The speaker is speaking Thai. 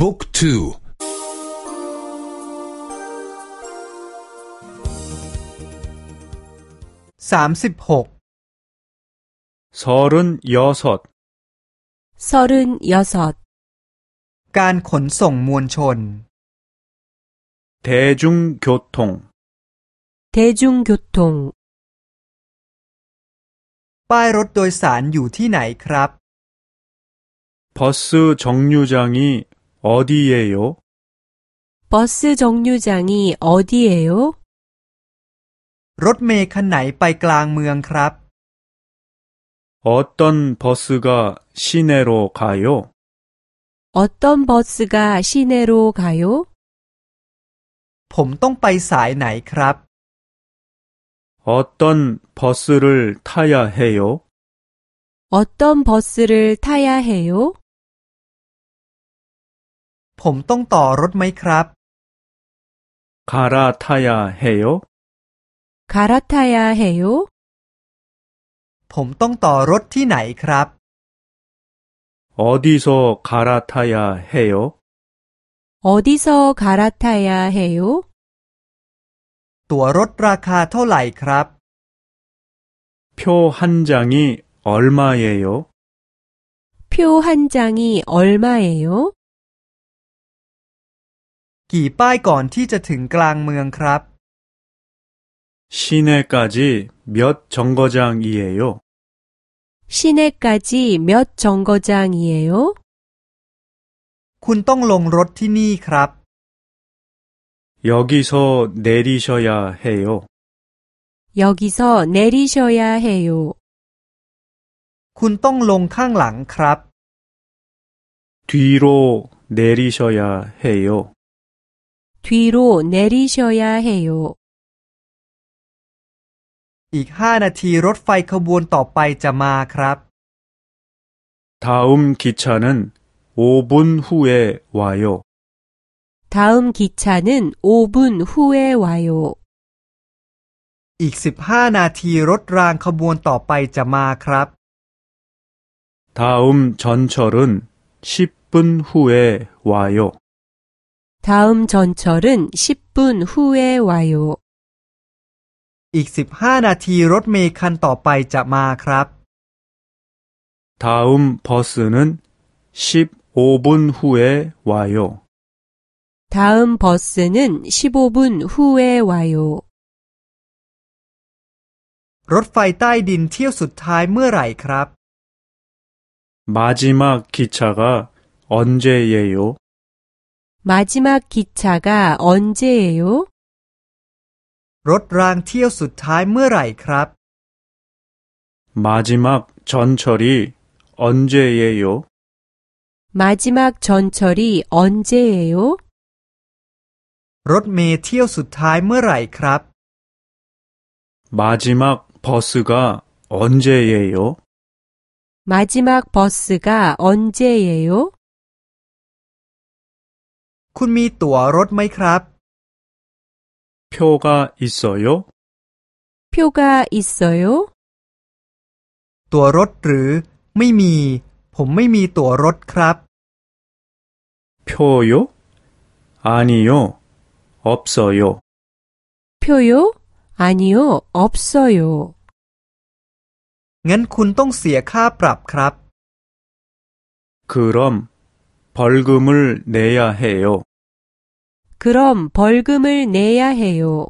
บุ๊กทูสามสิบหก서른여섯서른여섯การขนส่งมวลชน 대중교통 대중교통 ป้ายรถโดยสารอยู่ที่ไหนครับ 버스 정류장이 어디예요? 버스 정류장이 어디예요? รถเมล์คันไหนไปกลางเมืองครับ 어떤 버스가 시내로 가요? 어떤 버스가 시내로 가요? ผมต้องไปสายไหนครับ 어떤 버스를 타야 해요? 어떤 버스를 타야 해요? ผมต้องต่อรถไหมครับ 갈아타야 해요? 갈아타야 해요? ผมต้องต่อรถที่ไหนครับ 어디서 갈아타야 해요? 어디서 갈아타야 해요? ตั๋วรถราคาเท่าไหร่ครับ 표 한 장이 얼마예요? 표 한 장이 얼마예요? กี่ป้ายก่อนที่จะถึงกลางเมืองครับ 시내까지 몇 정거장이에요? 시내까지 몇 정거장이에요? คุณต้องลงรถที่นี่ครับ 여기서 내리셔야 해요. 여기서 내리셔야 해요. คุณต้องลงข้างหลังครับ 뒤로 내리셔야 해요. 뒤로 내리셔야 해요. อีกห้านาทีรถไฟขบวนต่อไปจะมาครับ 다음 기차는 5분 후에 와요. 다음 기차는 5분 후에 와요. อีกสิบห้านาทีรถรางขบวนต่อไปจะมาครับ 다음 전철은 10분 후에 와요. 다음 전철은 10분 후에 와요. อีกสิบห้านาทีรถเมล์คันต่อไปจะมาครับ 다음 버스는 15분 후에 와요. 다음 버스는 15분 후에 와요. รถไฟใต้ดินเที่ยวสุดท้ายเมื่อไหร่ครับ 마지막 기차가 언제예요? 마지막 기차가 언제예요? รถรางเที่ยวสุดท้ายเมื่อไหร่ครับ 마지막 전철이 언제예요? 마지막 전철이 언제예요? รถเมล์เที่ยวสุดท้ายเมื่อไหร่ครับ 마지막 버스가 언제예요? 마지막 버스가 언제예요? คุณมีตั๋วรถไหมครับ 표가 있어요? 표가 있어요? ตั๋วรถหรือ ไม่มี ผมไม่มีตั๋วรถครับ 표요? 아니요. 없어요. 표요? 아니요, 없어요. งั้นคุณต้องเสียค่าปรับครับ 그럼 벌금을 내야 해요. 그럼 벌금을 내야 해요.